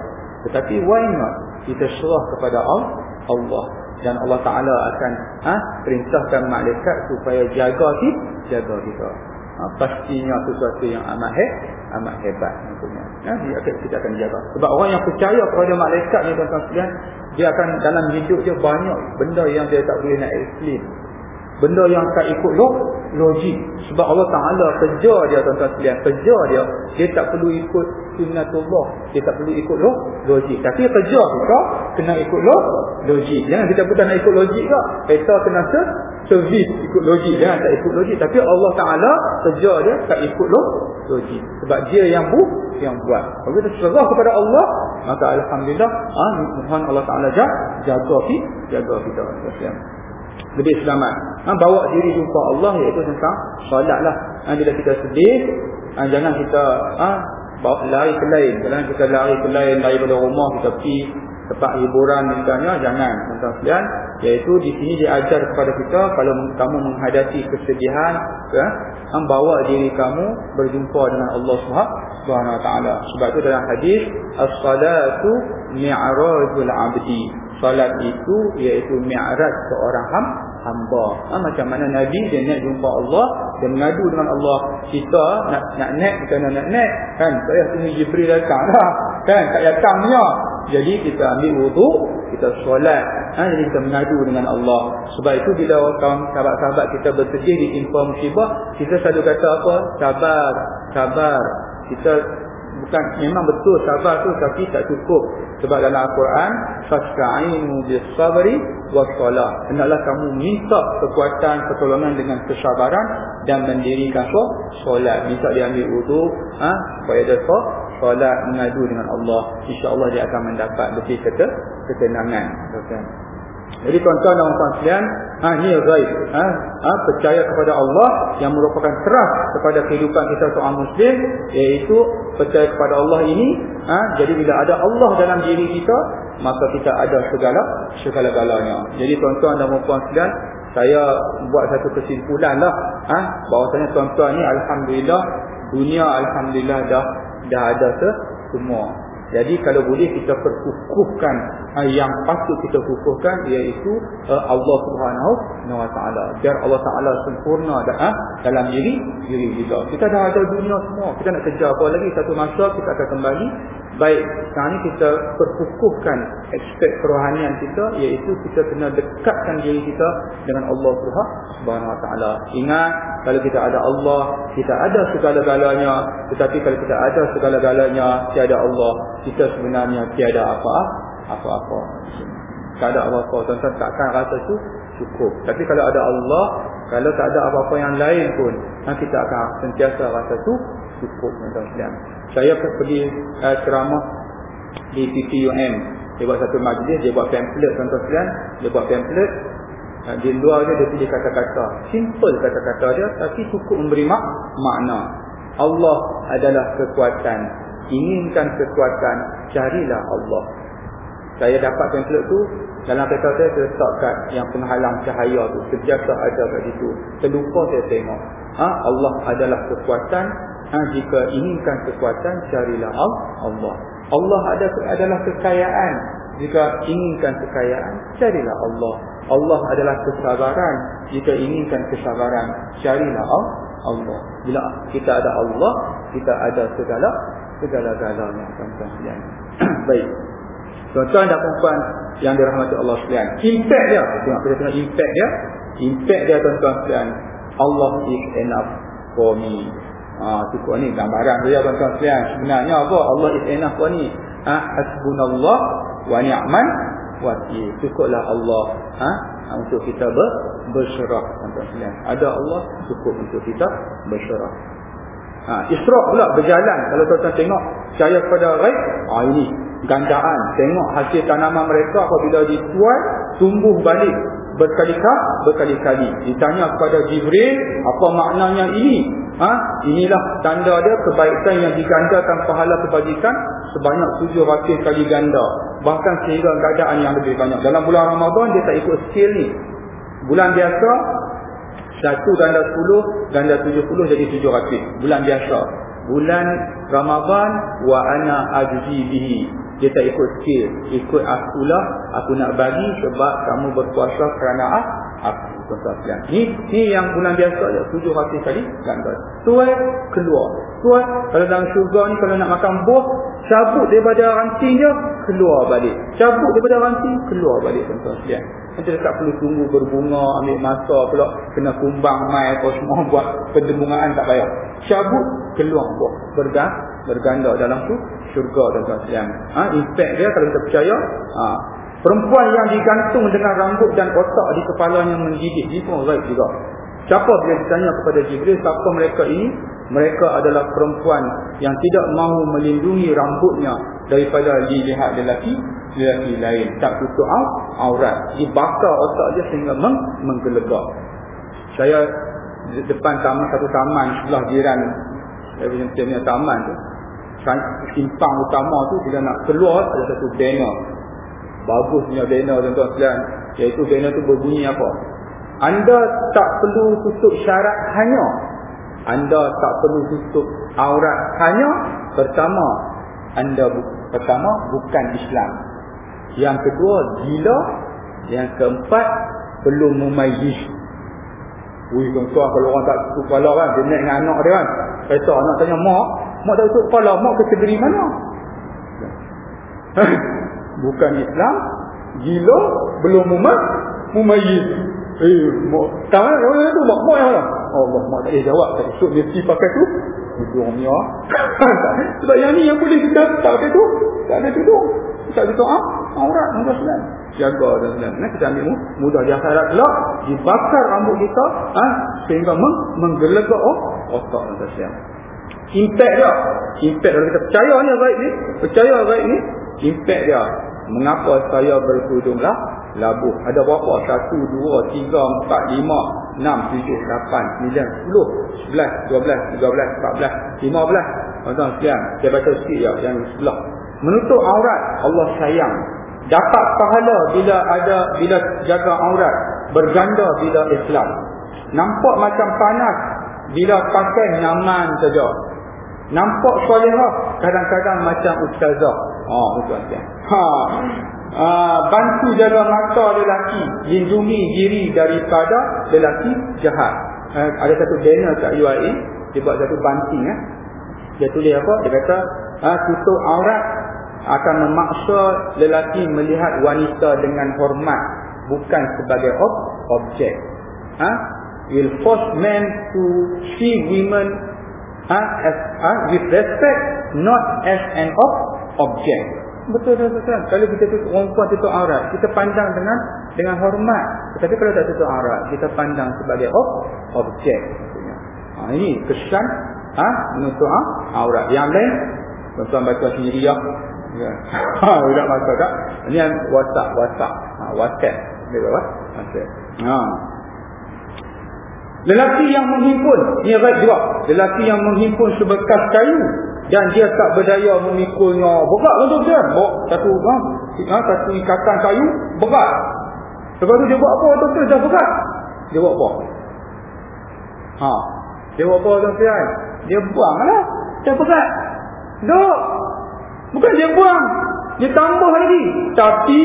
Tetapi why not? Kita serah kepada Allah. Dan Allah Taala akan ha, perintahkan malaikat supaya jaga kita jaga kita ha, pastinya sesuatu yang amat he, amat hebat maksudnya. Ya, dia akan kita akan jaga. Sebab orang yang percaya kepada malaikat ni tuan-tuan sekalian dia akan dalam hidup dia banyak benda yang dia tak boleh nak explain. Benda yang tak ikut log, logik. Sebab Allah Ta'ala kerja dia tuan-tuan sekalian. Kerja dia. Dia tak perlu ikut sunnatullah. Dia tak perlu ikut log, logik. Tapi kerja kita kena ikut log, logik. Jangan kita bukan nak ikut logik tak kita kena servis ikut logik jangan tak ikut logik tapi Allah Ta'ala kerja dia tak ikut log, logik sebab dia yang bu yang buat kalau kita serah kepada Allah maka Alhamdulillah ah, Tuhan Allah Ta'ala jaga kita jaga kita lebih selamat. Ha, bawa diri jumpa Allah iaitu tentang solat lah. Ha, bila kita sedih, ha, jangan kita ha, bawa, lari ke lain. Jangan kita lari ke lain, lari pada rumah, kita pergi tempat hiburan misalnya, jangan. Sekalian, iaitu di sini diajar kepada kita, kalau kamu menghadapi kesedihan, ya, ha, bawa diri kamu berjumpa dengan Allah Subhanahu Wa Taala. Sebab itu dalam hadis, as-salatu mi'rajul 'abdi. Salat itu iaitu mi'raj seorang ham, hamba. Ha, macam mana Nabi dia nak jumpa Allah, dia mengadu dengan Allah. Kita nak nak naik kita nak nak naik kan. Saya tunggu Jibril datang dah. Kan tak datangnya. Jadi kita ambil wudu, kita solat. Ha, jadi kita mengadu dengan Allah. Sebab itu bila kawan sahabat-sahabat kita bersedih di info musibah, kita selalu kata apa? Sabar, sabar. Kita bukan memang betul sabar tu tapi tak cukup. Sebab dalam al-Quran fasta'inu bis-sabri was-salah. Hendaklah kamu minta kekuatan pertolongan dengan kesabaran dan mendirikan solat. Minta dia ambil wudu ha? Supaya dia solat mengadu dengan Allah. insya-Allah dia akan mendapat lebih kata ketenangan. Okay. Jadi tuan-tuan dan puan sekalian, ha ni ghaib, ha, ha percaya kepada Allah yang merupakan terah kepada kehidupan kita seorang muslim iaitu percaya kepada Allah ini, ha jadi bila ada Allah dalam diri kita, maka kita ada segala segala-galanya. Jadi tuan-tuan dan puan sekalian, saya buat satu kesimpulan lah ha bahawasanya tuan-tuan ni alhamdulillah dunia alhamdulillah dah dah ada semua jadi kalau boleh kita perkukuhkan uh, yang patut kita kukuhkan iaitu uh, Allah Subhanahu wa taala. Biar Allah taala sempurna dah, uh, dalam diri diri kita. Kita dah ada dunia semua. Kita nak kejar apa lagi satu masa kita akan kembali Baik, sekarang ni kita perkukuhkan aspek kerohanian kita iaitu kita kena dekatkan diri kita dengan Allah Subhanahu Wa Taala. Ingat, kalau kita ada Allah, kita ada segala-galanya. Tetapi kalau kita ada segala-galanya, tiada Allah, kita sebenarnya tiada apa apa-apa. Tak ada apa-apa, tuan-tuan takkan rasa tu cukup. Tapi kalau ada Allah, kalau tak ada apa-apa yang lain pun, kita akan sentiasa rasa tu cukup Saya pergi uh, ceramah di PPUM. Dia buat satu majlis, dia buat pamphlet tuan-tuan. Dia buat pamphlet. Uh, di luar dia, dia tulis kata-kata. Simple kata-kata dia, tapi cukup memberi mak makna. Allah adalah kekuatan. Inginkan kekuatan, carilah Allah. Saya dapat pamphlet tu, dalam peta saya, saya letak kat yang penghalang cahaya tu. Sejasa ada kat situ. Terlupa saya tengok. Ha? Allah adalah kekuatan, Ha, jika inginkan kekuatan carilah Allah. Allah ada adalah kekayaan. Jika inginkan kekayaan carilah Allah. Allah adalah kesabaran. Jika inginkan kesabaran carilah Allah. Bila kita ada Allah, kita ada segala segala-galanya tuan-tuan Baik. Tuan-tuan dan puan yang dirahmati Allah sekalian. Impact dia, tengok kita tengok impact dia. Impact dia tuan-tuan sekalian. Allah is enough for me. Ah ha, cukup ni gambaran dia tuan-tuan sekalian. Sebenarnya apa? Allah is enough for ni. Ha, hasbunallah wa ni'man wakil. Cukuplah Allah ha, untuk kita ber, bersyarah tuan-tuan sekalian. Ada Allah cukup untuk kita bersyarah. Ha, Isra' pula berjalan. Kalau tuan-tuan tengok saya kepada ghaib, ha, ini gandaan. Tengok hasil tanaman mereka apabila dituai, tumbuh balik berkali-kali berkali-kali. Ditanya kepada Jibril apa maknanya ini? Ha inilah tanda dia kebaikan yang digandakan pahala kebajikan sebanyak 700 kali ganda. Bahkan sehingga keadaan yang lebih banyak. Dalam bulan Ramadan dia tak ikut skill ni. Bulan biasa satu ganda 10 ganda 70 jadi 700 bulan biasa. Bulan Ramadan wa ana ajzi bihi. Dia tak ikut skill. Ikut akulah aku nak bagi sebab kamu berpuasa kerana aku tuan-tuan ni ni yang bulan biasa ya tujuh hati kali ganda. Tuai keluar. Tuai kalau dalam syurga ni kalau nak makan buah cabut daripada ranting dia keluar balik. Cabut daripada ranting keluar balik tuan-tuan nanti tak perlu tunggu berbunga ambil masa pula kena kumbang mai apa semua buat pendembungaan tak payah cabut keluar buah berganda berganda dalam tu syurga tuan-tuan sekalian. Ha, impact dia kalau kita percaya, ha, perempuan yang digantung dengan rambut dan otak di kepalanya menggigit, ini pun right juga. Siapa bila ditanya kepada Jibril, siapa mereka ini? Mereka adalah perempuan yang tidak mahu melindungi rambutnya daripada dilihat lelaki lelaki lain. Tak tutup aurat. Dibakar otak dia sehingga meng menggelegak. Saya depan taman satu taman sebelah jiran punya taman tu simpang utama tu bila nak keluar ada satu banner bagus punya banner tuan-tuan sekalian iaitu banner tu berbunyi apa anda tak perlu tutup syarat hanya. Anda tak perlu tutup aurat hanya. Pertama anda bu pertama bukan Islam. Yang kedua gila. Yang keempat belum memayyiz Wih tuan-tuan kalau orang tak tutup kepala kan dia naik dengan anak dia kan. Kata anak tanya mak Mak tak tutup kepala, mak kategori mana? Bukan Islam, gila, belum mumat, mumayyiz. Eh, mak, tahu tak tu mak mak yang mana? Allah, mak tak boleh jawab. Tak esok dia pakai tu. tudung ni ah. Sebab yang ni yang boleh kita tak ada tu. Tak ada tudung. Tak ada doa. Aurat nombor sembilan. Jaga dan sembilan. Nah, kita ambil mudah di akhirat pula. Dibakar rambut kita. Ha? Sehingga meng menggelegak oh, otak dan sembilan. Impact dia. Impact kalau kita percaya ni baik ni. Percaya baik ni. Impact dia. Mengapa saya berkudung lah? Labuh. Ada berapa? Satu, dua, tiga, empat, lima, enam, tujuh, lapan, sembilan, sepuluh, sebelas, dua belas, tiga belas, empat belas, lima belas. Tuan-tuan sekian. Saya baca sikit ya, yang sebelah. Menutup aurat, Allah sayang. Dapat pahala bila ada bila jaga aurat. Berganda bila Islam. Nampak macam panas bila pakai nyaman saja. Nampak solehah kadang-kadang macam ustazah. Oh, tuan tuan. Ha. Uh, bantu jaga mata lelaki, lindungi diri daripada lelaki jahat. Uh, ada satu banner kat UAE, dia buat satu banting eh. Dia tulis apa? Dia kata, uh, tutup aurat akan memaksa lelaki melihat wanita dengan hormat bukan sebagai ob objek. Ha? Will force men to see women ha? as ha? with respect, not as an ob object. Betul betul betul. Kalau kita tutup perempuan tutup aurat, kita pandang dengan dengan hormat. Tetapi kalau tak tutup aurat, kita pandang sebagai ob objek. Ha, ini kesan ha? menutup ha? aurat. Yang lain, tuan-tuan baca sendiri ya. Ya. Ha, budak masa tak? Ini yang WhatsApp. Ha, WhatsApp. Dia apa? WhatsApp. Ha. Lelaki yang menghimpun, ni baik juga. Lelaki yang menghimpun sebekas kayu dan dia tak berdaya memikulnya. Berat untuk dia. Bawa satu ha, ha, satu ikatan kayu, berat. Lepas tu dia buat apa untuk dia? Dah berat. Dia buat apa? Ha. Dia buat apa untuk dia? Dia buang lah. Dia berat. Duk. Bukan dia buang. Dia tambah lagi. Tapi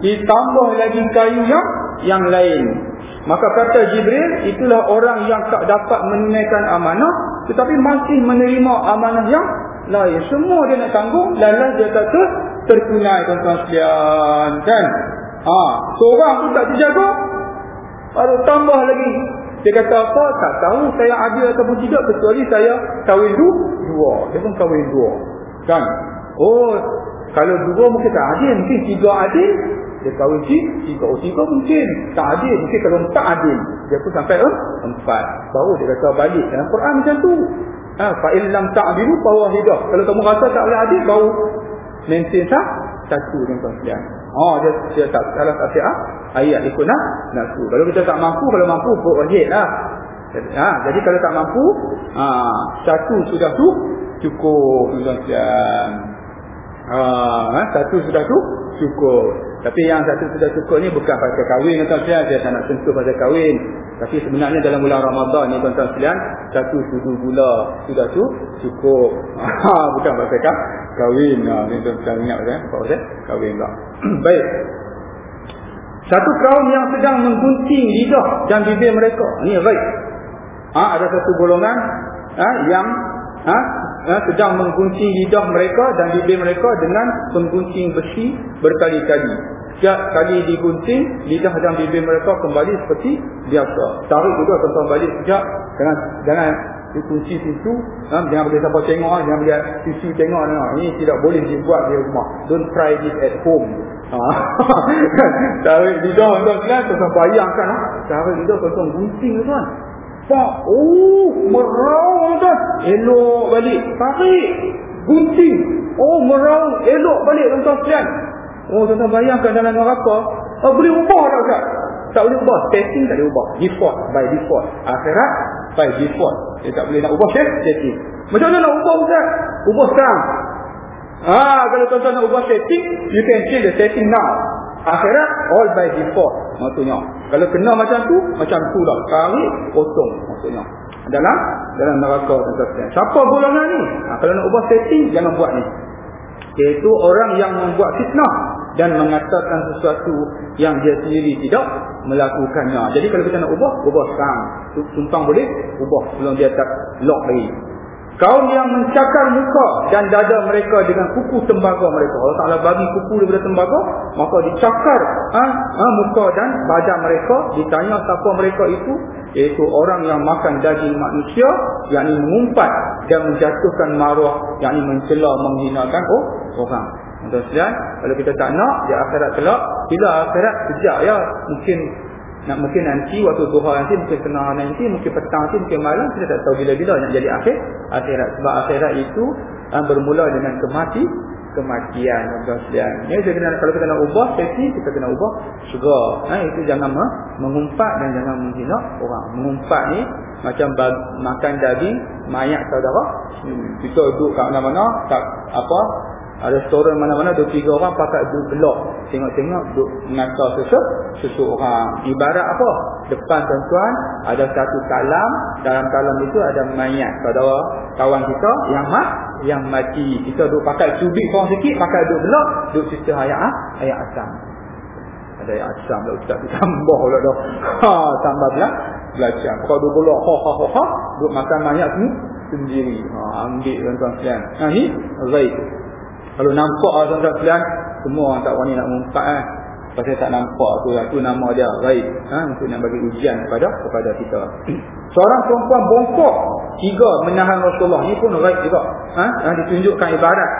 ditambah lagi kayu yang yang lain. Maka kata Jibril, itulah orang yang tak dapat menunaikan amanah. Tetapi masih menerima amanah yang lain. Semua dia nak tanggung. Lalu dia kata tertunai tuan-tuan sekalian. Kan? Ha, seorang pun tak terjaga. Baru tambah lagi. Dia kata apa? Tak tahu saya adil ataupun tidak. Kecuali saya kahwin dua. Dia pun kahwin dua. Kan? Oh, kalau dua mungkin tak adil, mungkin tiga adil. Dia kahwin tiga, oh tiga mungkin tak adil. Mungkin kalau empat adil. Dia pun sampai eh, empat. Baru dia kata balik. Dalam Quran macam tu. Ha, Fa'ilam ta'adilu fawahidah. Kalau kamu rasa tak boleh adil, baru maintain sah. Satu dengan tuan Oh, dia, dia tak salah tak siap. Ayat ikut nak, nafsu. Kalau kita tak mampu, kalau mampu, buat wajib lah. Ha, jadi kalau tak mampu, ha, satu sudah tu, cukup. Tuan-tuan Ha, satu sudah tu cukup. Tapi yang satu sudah cukup ni bukan pasal kahwin tuan sekalian, saya tak nak sentuh pasal kahwin. Tapi sebenarnya dalam bulan Ramadan ni tuan sekalian, satu sudu gula sudah tu cukup. Ha, bukan pasal kah? kahwin. Ha, ni tuan sekalian ingat pasal pasal kahwin tak. Baik. Satu kaum yang sedang menggunting lidah dan bibir mereka. Ni baik. Ha, ada satu golongan ha, yang ha, ha, sedang menggunting lidah mereka dan bibir mereka dengan penggunting besi berkali-kali. Setiap kali digunting, lidah dan bibir mereka kembali seperti biasa. Tarik juga tuan-tuan balik sekejap. Jangan, jangan dikunci pintu. Ha, jangan boleh siapa tengok. Jangan boleh sisi tengok. Ha, ini tidak boleh dibuat di rumah. Don't try this at home. Ha. tarik lidah tuan-tuan. Tuan-tuan bayangkan. Ha. Tarik lidah tuan-tuan gunting tuan pak oh merau dah elok balik. Tarik gunting. Oh merau elok balik tuan-tuan sekalian. Oh tuan-tuan bayangkan dalam neraka oh, boleh ubah tak tak tak boleh ubah. Setting tak boleh ubah. Default by default. Akhirat by default. Dia tak boleh nak ubah setting. Macam mana nak ubah Ustaz? Ubah sekarang. Ah, kalau tuan-tuan nak ubah setting, you can change the setting now. Akhirat all by default maksudnya. Kalau kena macam tu, macam tu lah. Kari potong maksudnya. Dalam dalam neraka tuan Siapa golongan ni? Ha, kalau nak ubah setting jangan buat ni. Iaitu orang yang membuat fitnah dan mengatakan sesuatu yang dia sendiri tidak melakukannya. Jadi kalau kita nak ubah, ubah sekarang. Tumpang boleh ubah sebelum dia tak lock lagi. Kaum yang mencakar muka dan dada mereka dengan kuku tembaga mereka. Allah Ta'ala bagi kuku daripada tembaga, maka dicakar ha, ha, muka dan badan mereka. Ditanya siapa mereka itu. iaitu orang yang makan daging manusia yakni mengumpat dan menjatuhkan maruah yakni mencela menghinakan oh orang kalau kita tak nak di akhirat kelak, bila akhirat sejak ya, mungkin nak mungkin nanti waktu duha nanti mungkin tengah nanti mungkin petang nanti mungkin malam kita tak tahu bila-bila nak jadi akhir akhirat sebab akhirat itu uh, bermula dengan kemati kematian sekalian. Ya kena kalau kita nak ubah sesi kita kena ubah segera. Ha, itu jangan mengumpat dan jangan menghina orang. Mengumpat ni macam makan daging mayat saudara. Hmm. Kita duduk kat mana-mana tak apa restoran mana-mana dua tiga orang pakai duduk belok tengok-tengok duduk menata susu susu orang. Ibarat apa? Depan tuan-tuan ada satu talam dalam talam itu ada mayat saudara kawan kita yang mat yang mati. Kita duduk pakai cubit korang sikit pakai duduk belok duduk cerita ayat ha? ayat asam. Ada ayat asam lah ustaz tambah pula dah. Ha, tambah belah belajar. Kalau duduk belok ha ha ha ha. Duduk makan mayat semua sendiri. Ha, ambil tuan-tuan ha, ni baik kalau nampak lah tuan-tuan sekalian, semua orang tak wani nak mengumpat eh. Pasal tak nampak tu, itu nama dia baik. Ha? Untuk nak bagi ujian kepada kepada kita. Seorang perempuan bongkok, tiga menahan Rasulullah. Ini pun baik juga. Ha? Yang ditunjukkan ibarat.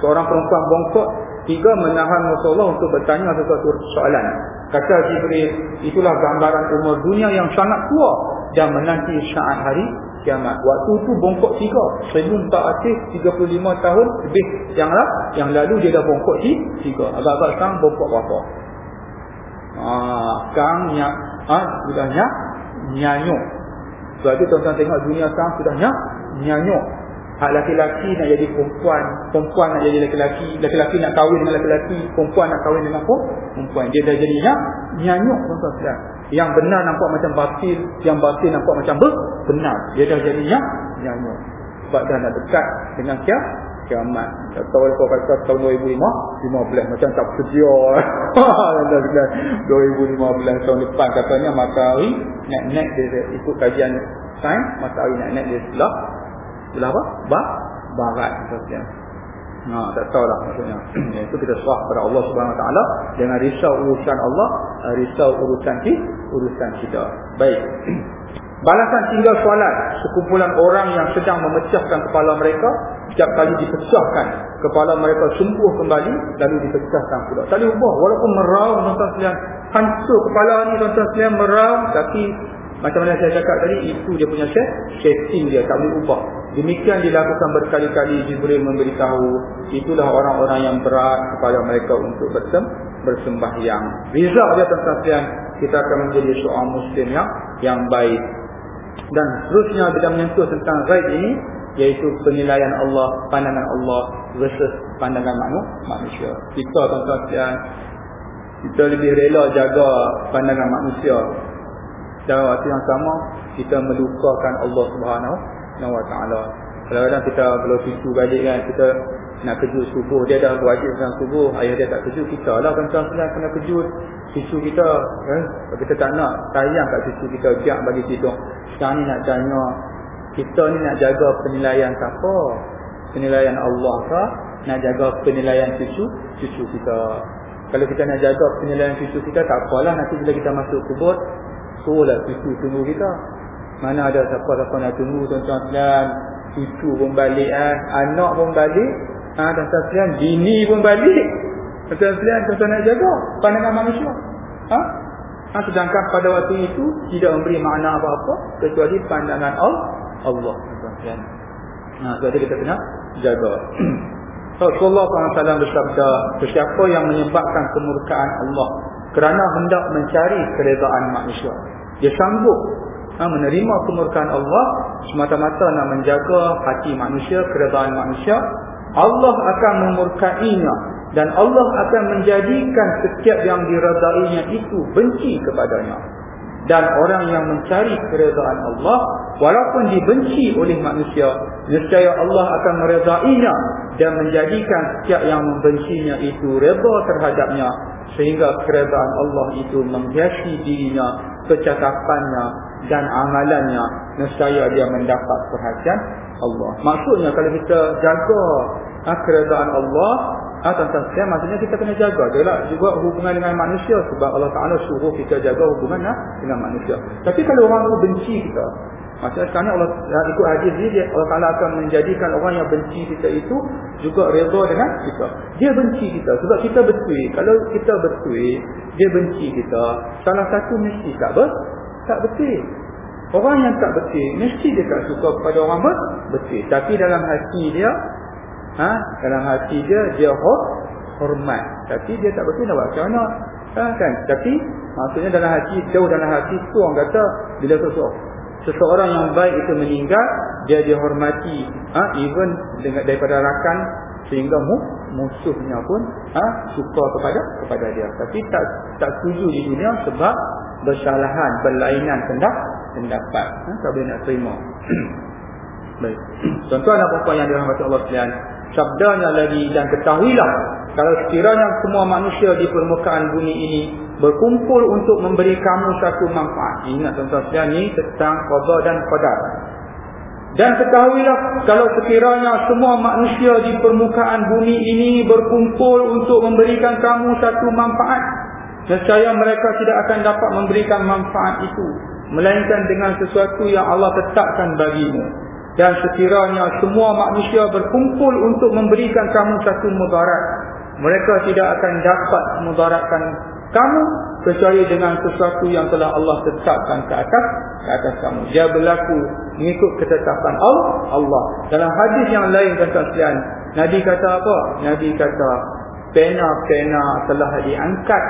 Seorang perempuan bongkok, tiga menahan Rasulullah untuk bertanya sesuatu soalan. Kata Jibril, itulah gambaran umur dunia yang sangat tua dan menanti syaat hari kiamat. Waktu tu bongkok tiga. Sebelum tak aktif 35 tahun lebih yang lah, yang lalu dia dah bongkok tiga. Agak-agak sekarang bongkok berapa? Ah, sekarang nyak, ah, sudah nyak, nyanyuk. Sebab tu tuan-tuan tengok dunia sekarang sudah nyak, nyanyuk. Hak laki-laki nak jadi perempuan, perempuan nak jadi laki-laki, laki-laki nak kahwin dengan laki-laki, perempuan nak kahwin dengan perempuan. Dia dah jadi nyak, nyanyuk tuan-tuan yang benar nampak macam batil yang batil nampak macam ber benar. Dia dah jadi yang nyanyi sebab dah nak dekat dengan kia kiamat. Tahu apa kata tahun 2005 15 macam tak sedia. 2015 tahun depan katanya matahari nak naik dia ikut kajian sains matahari nak naik dia sebelah. Sebelah apa? Bah, barat. Katanya Ha, tak tahu lah maksudnya. Itu kita serah kepada Allah Subhanahu Wa Taala jangan risau urusan Allah, eh, risau urusan kita, urusan kita. Baik. Balasan tinggal soalan sekumpulan orang yang sedang memecahkan kepala mereka setiap kali dipecahkan kepala mereka sembuh kembali lalu dipecahkan pula. Tadi ubah walaupun meraung tuan-tuan sekalian hancur kepala ni tuan-tuan sekalian meraung tapi macam mana saya cakap tadi itu dia punya setting dia tak boleh ubah. Demikian dilakukan berkali-kali Jibril memberitahu itulah orang-orang yang berat kepada mereka untuk bersem bersembahyang. Rizal dia tentang kita akan menjadi seorang muslim yang yang baik. Dan seterusnya bila menyentuh tentang gaib ini yaitu penilaian Allah, pandangan Allah versus pandangan manusia. Kita tentang kita lebih rela jaga pandangan manusia. Dalam waktu yang sama kita melupakan Allah Subhanahu wa ta'ala. Kadang-kadang kita kalau cucu balik kan Kita nak kejut subuh Dia dah wajib dengan subuh Ayah dia tak kejut Kita lah kan-kan kena kejut. Cucu kita eh? Kita tak nak sayang kat cucu kita Biar bagi kita Sekarang ni nak tanya Kita ni nak jaga penilaian siapa? Penilaian Allah ke Nak jaga penilaian cucu Cucu kita. Kalau kita nak jaga penilaian cucu kita Tak apalah nanti bila kita masuk kubur Suruhlah cucu tunggu kita mana ada siapa-siapa nak tunggu tuan-tuan sekalian. Cucu pun balik ah, anak pun balik, ah tuan-tuan sekalian, bini pun balik. Tuan-tuan sekalian, tuan-tuan nak jaga pandangan manusia. Ha? Ha, sedangkan pada waktu itu tidak memberi makna apa-apa kecuali pandangan Allah. Allah tuan-tuan sekalian. Ha, jadi kita kena jaga. Rasulullah SAW bersabda, sesiapa yang menyebabkan kemurkaan Allah kerana hendak mencari keredaan manusia. Dia sanggup ha, menerima kemurkaan Allah semata-mata nak menjaga hati manusia, keredaan manusia. Allah akan memurkainya dan Allah akan menjadikan setiap yang diredainya itu benci kepadanya. Dan orang yang mencari keredaan Allah walaupun dibenci oleh manusia nescaya Allah akan meredainya dan menjadikan setiap yang membencinya itu reda terhadapnya sehingga keredaan Allah itu menghiasi dirinya kecakapannya dan amalannya nescaya dia mendapat perhatian Allah. Maksudnya kalau kita jaga ha, keredaan Allah Ha, tuan-tuan sekalian, maksudnya kita kena jaga lah juga hubungan dengan manusia sebab Allah Ta'ala suruh kita jaga hubungan ha, dengan manusia. Tapi kalau orang tu benci kita, maksudnya sekarang Allah ya, ikut hadis ni, dia, Allah Ta'ala akan menjadikan orang yang benci kita itu juga reda dengan kita. Dia benci kita sebab kita betul. Kalau kita betul, dia benci kita. Salah satu mesti tak ber, tak betul. Orang yang tak betul, mesti dia tak suka kepada orang ber, betul. Tapi dalam hati dia, ha, dalam hati dia dia hormat tapi dia tak betul nak buat macam mana ha, kan tapi maksudnya dalam hati jauh dalam hati tu orang kata bila seseorang seseorang yang baik itu meninggal dia dihormati ha, even dengan daripada rakan sehingga mu, musuhnya pun ha, suka kepada kepada dia. Tapi tak tak setuju di dunia sebab bersalahan berlainan pendapat pendapat. Ha, tak boleh nak terima. Baik. Tuan-tuan dan puan yang dirahmati Allah sekalian sabdanya lagi dan ketahuilah kalau sekiranya semua manusia di permukaan bumi ini berkumpul untuk memberi kamu satu manfaat. Ingat tuan-tuan sekalian ini tentang qada dan qadar. Dan ketahuilah kalau sekiranya semua manusia di permukaan bumi ini berkumpul untuk memberikan kamu satu manfaat nescaya mereka tidak akan dapat memberikan manfaat itu melainkan dengan sesuatu yang Allah tetapkan bagimu. Dan sekiranya semua manusia berkumpul untuk memberikan kamu satu mudarat mereka tidak akan dapat mudaratkan kamu kecuali dengan sesuatu yang telah Allah tetapkan ke atas ke atas kamu. Dia berlaku mengikut ketetapan Allah Allah. Dalam hadis yang lain sekalian Nabi kata apa? Nabi kata pena-pena telah diangkat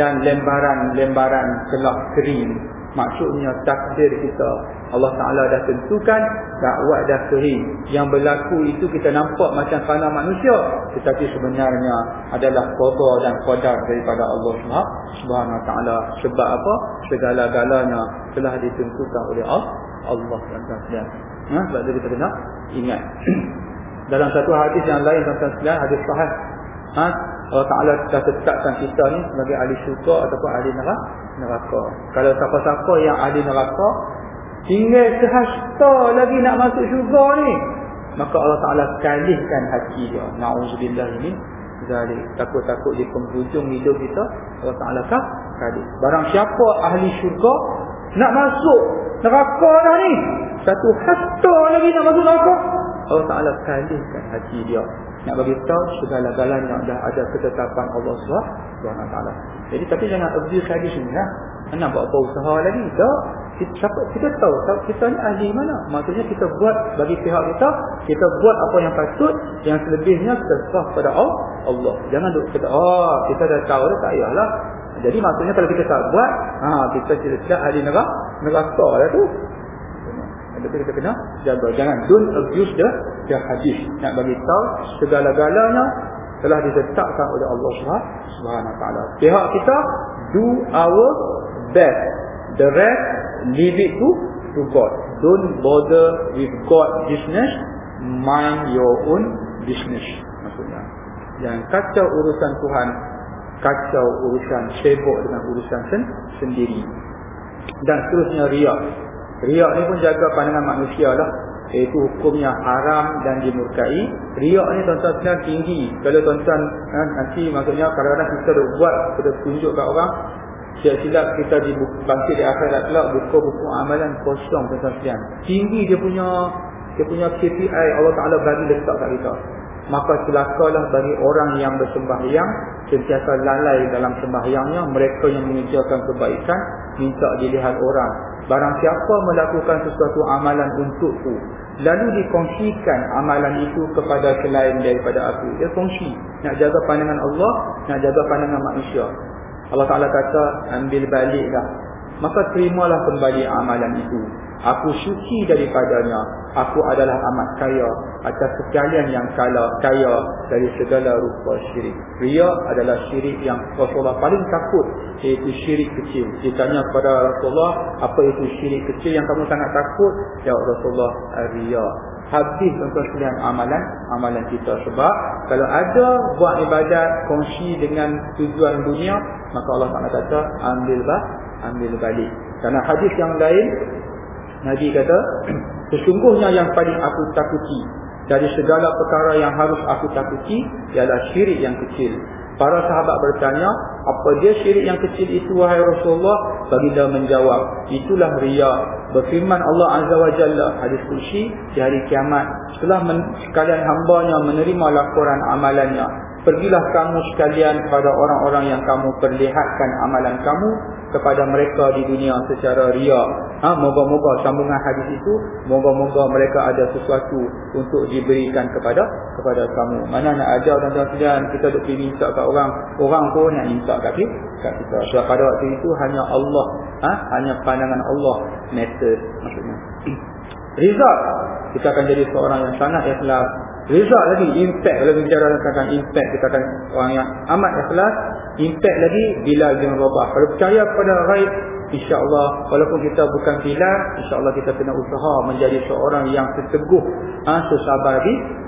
dan lembaran-lembaran telah kering maksudnya takdir kita. Allah Ta'ala dah tentukan dakwah dah kering yang berlaku itu kita nampak macam kerana manusia. Tetapi sebenarnya adalah qada dan qadar daripada Allah Subhanahu Ta'ala. Sebab apa? Segala-galanya telah ditentukan oleh Allah. Allah Ta'ala ha? sebab itu kita kena ingat. Dalam satu hadis yang lain hadis sahih ha? Allah Ta'ala dah tetapkan kita ni sebagai ahli syurga ataupun ahli neraka. Kalau siapa-siapa yang ahli neraka, tinggal sehasta lagi nak masuk syurga ni. Maka Allah Ta'ala kalihkan hati dia. Na'udzubillah ini. Takut-takut di penghujung hidup kita. Allah Ta'ala kah? Kalih. Barang siapa ahli syurga, nak masuk neraka dah ni. Satu hasta lagi nak masuk neraka. Allah Ta'ala kalihkan hati dia nak bagi tahu segala-galanya dah ada ketetapan Allah taala. Jadi tapi jangan abuse hadis ni ya. Nak buat apa usaha lagi? Tak. Kita, kita tahu kita ni ahli mana. Maksudnya kita buat bagi pihak kita, kita buat apa yang patut, yang selebihnya kita serah pada Allah. Jangan duk kata, oh kita dah tahu dah tak payahlah. Jadi maksudnya kalau kita tak buat, ha, kita tidak ahli neraka, neraka lah tu. Tapi kita kena jaga. Jangan don't abuse the, the hadis. Nak bagi tahu segala-galanya telah ditetapkan oleh Allah Taala. Pihak kita do our best. The rest leave it to to God. Don't bother with God business. Mind your own business. Maksudnya. Jangan kacau urusan Tuhan. Kacau urusan sibuk dengan urusan sen sendiri. Dan seterusnya riak. Riak ni pun jaga pandangan manusia lah. Iaitu hukumnya haram dan dimurkai. Riak ni tuan-tuan sebenarnya tinggi. Kalau tuan-tuan ha, nanti maksudnya kadang-kadang kita buat, kita tunjuk kat orang. Silap-silap kita bangkit di akhirat pula buku-buku amalan kosong tuan-tuan sekalian. Tinggi dia punya dia punya KPI Allah Ta'ala bagi letak kat kita maka celakalah bagi orang yang bersembahyang sentiasa lalai dalam sembahyangnya mereka yang mengerjakan kebaikan minta dilihat orang barang siapa melakukan sesuatu amalan untukku lalu dikongsikan amalan itu kepada selain daripada aku. Dia kongsi nak jaga pandangan Allah nak jaga pandangan manusia. Allah Ta'ala kata ambil baliklah. Maka terimalah kembali amalan itu. Aku suci daripadanya. Aku adalah amat kaya atas sekalian yang kala, kaya dari segala rupa syirik. Ria adalah syirik yang Rasulullah paling takut. Iaitu syirik kecil. Ditanya kepada Rasulullah, apa itu syirik kecil yang kamu sangat takut? Ya Rasulullah, Ria. Habis tuan sekalian amalan amalan kita sebab kalau ada buat ibadat kongsi dengan tujuan dunia maka Allah Taala kata ambil bah ambil balik. Karena hadis yang lain Nabi kata, sesungguhnya yang paling aku takuti Dari segala perkara yang harus aku takuti Ialah syirik yang kecil. Para sahabat bertanya Apa dia syirik yang kecil itu wahai Rasulullah? Baginda menjawab Itulah ria Berfirman Allah Azza wa Jalla Hadis kursi di hari kiamat Setelah sekalian hambanya menerima laporan amalannya Pergilah kamu sekalian kepada orang-orang yang kamu perlihatkan amalan kamu kepada mereka di dunia secara ria. Ha, moga-moga sambungan hadis itu, moga-moga mereka ada sesuatu untuk diberikan kepada kepada kamu. Mana nak ajar dan tuan kita duk pergi minta kat orang, orang pun nak minta kat kita. Kat kita. So, pada waktu itu hanya Allah, ha, hanya pandangan Allah method maksudnya. Result kita akan jadi seorang yang sangat ikhlas Result lagi impact. Kalau bicara tentang impact kita akan orang yang amat ikhlas impact lagi bila bin Rabah kalau percaya kepada ghaib insya-Allah walaupun kita bukan Bilal insya-Allah kita kena usaha menjadi seorang yang seteguh ha sesabar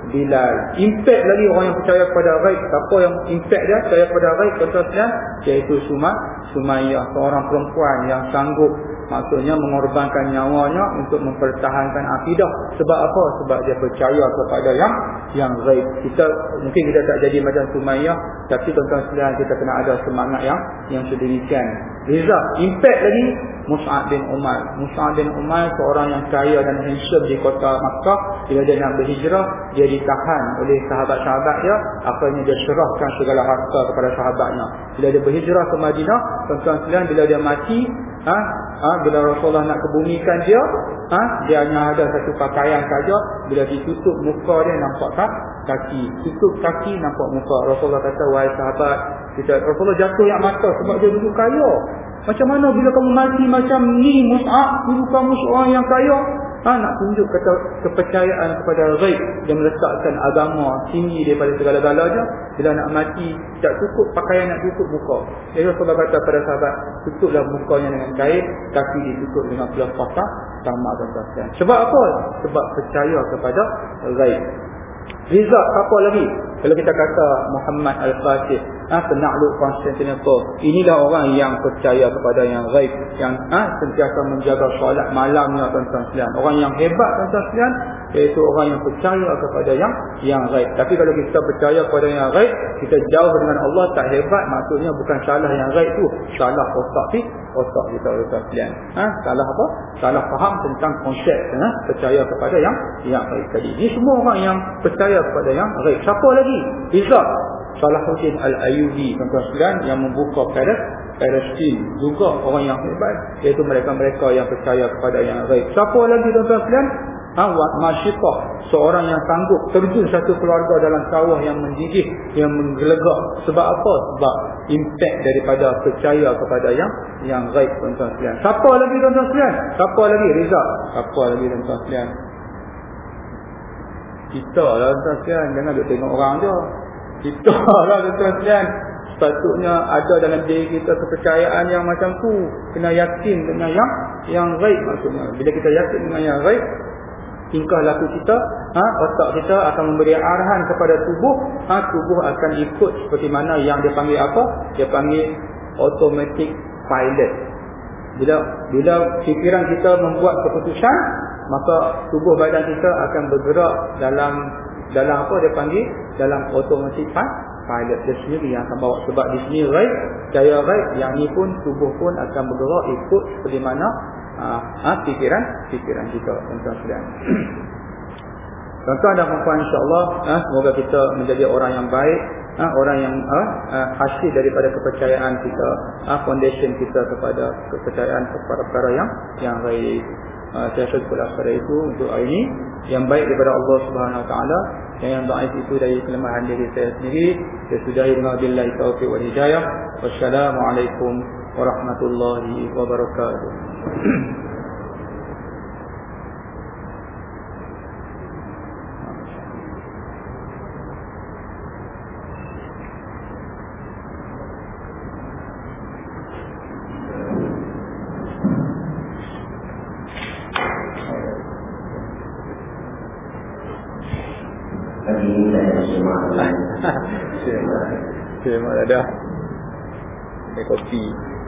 Bilal impact lagi orang yang percaya kepada ghaib siapa yang impact dia percaya kepada ghaib contohnya iaitu Suma Sumayyah seorang perempuan yang sanggup Maksudnya mengorbankan nyawanya untuk mempertahankan akidah. Sebab apa? Sebab dia percaya kepada yang yang gaib. Kita mungkin kita tak jadi macam Sumayyah, tapi tuan-tuan sekalian kita kena ada semangat yang yang sedemikian. Riza, impact lagi Mus'ab bin Umar. Mus'ab bin Umar seorang yang kaya dan handsome di kota Makkah. Bila dia nak berhijrah, dia ditahan oleh sahabat-sahabat dia. Akhirnya dia serahkan segala harta kepada sahabatnya. Bila dia berhijrah ke Madinah, tuan-tuan bila dia mati, ha? Ha? bila Rasulullah nak kebumikan dia ha? dia hanya ada satu pakaian saja bila ditutup muka dia nampak tak kaki tutup kaki nampak muka Rasulullah kata wahai sahabat kita, Rasulullah jatuh yang mata sebab dia dulu kaya macam mana bila kamu mati macam ni Mus'ab dulu kamu seorang yang kaya Ha, nak tunjuk kata kepercayaan kepada ghaib yang meletakkan agama tinggi daripada segala-galanya bila nak mati tak cukup pakaian nak tutup muka. Jadi Rasulullah kata pada sahabat tutuplah mukanya dengan kain kaki ditutup dengan patah sama dan sebab apa? sebab percaya kepada ghaib Rizak apa lagi? Kalau kita kata Muhammad Al-Fatih ha, Penakluk Constantinople Inilah orang yang percaya kepada yang gaib Yang ha, sentiasa menjaga solat malamnya tuan-tuan sekalian Orang yang hebat tuan-tuan sekalian Iaitu orang yang percaya kepada yang yang gaib. Tapi kalau kita percaya kepada yang gaib Kita jauh dengan Allah tak hebat Maksudnya bukan salah yang gaib tu. Salah otak ni Otak kita tuan-tuan sekalian. Ha, Salah apa? Salah faham tentang konsep ha, Percaya kepada yang yang gaib tadi. Ini semua orang yang percaya kepada yang gaib. Siapa lagi? Izzat Salahuddin Al-Ayubi tuan-tuan sekalian yang membuka Paris Palestin juga orang yang hebat. Iaitu mereka-mereka yang percaya kepada yang gaib. Siapa lagi tuan-tuan sekalian? Ha, Masyitah seorang yang sanggup terjun satu keluarga dalam sawah yang mendidih yang menggelegak sebab apa? sebab impact daripada percaya kepada yang yang gaib tuan-tuan sekalian siapa lagi tuan-tuan sekalian? siapa lagi? Rizal siapa lagi tuan-tuan sekalian? kita lah tuan-tuan sekalian jangan duk tengok orang je kita lah tuan-tuan sepatutnya ada dalam diri kita kepercayaan yang macam tu kena yakin dengan yang yang baik maksudnya bila kita yakin dengan yang baik tingkah laku kita ha, otak kita akan memberi arahan kepada tubuh ha, tubuh akan ikut seperti mana yang dia panggil apa? Dia panggil automatic pilot. Bila bila fikiran kita membuat keputusan maka tubuh badan kita akan bergerak dalam dalam apa dia panggil? Dalam automatic pilot. Dia sendiri yang akan bawa sebab di sini right? Daya right? Yang ni pun tubuh pun akan bergerak ikut seperti mana uh, fikiran fikiran kita tuan-tuan sekalian. Tuan-tuan dan puan insyaAllah uh, semoga kita menjadi orang yang baik uh, orang yang uh, uh, hasil daripada kepercayaan kita uh, foundation kita kepada kepercayaan kepada perkara yang yang baik. Uh, saya syukur pada itu untuk hari ini. Yang baik daripada Allah Subhanahu Wa Taala yang yang baik itu dari kelemahan diri saya sendiri. Saya sudahi dengan billahi taufiq wal hidayah. Wassalamualaikum warahmatullahi wabarakatuh Terima kasih. Ada. Ini kopi. Ha. Baik, akhirnya.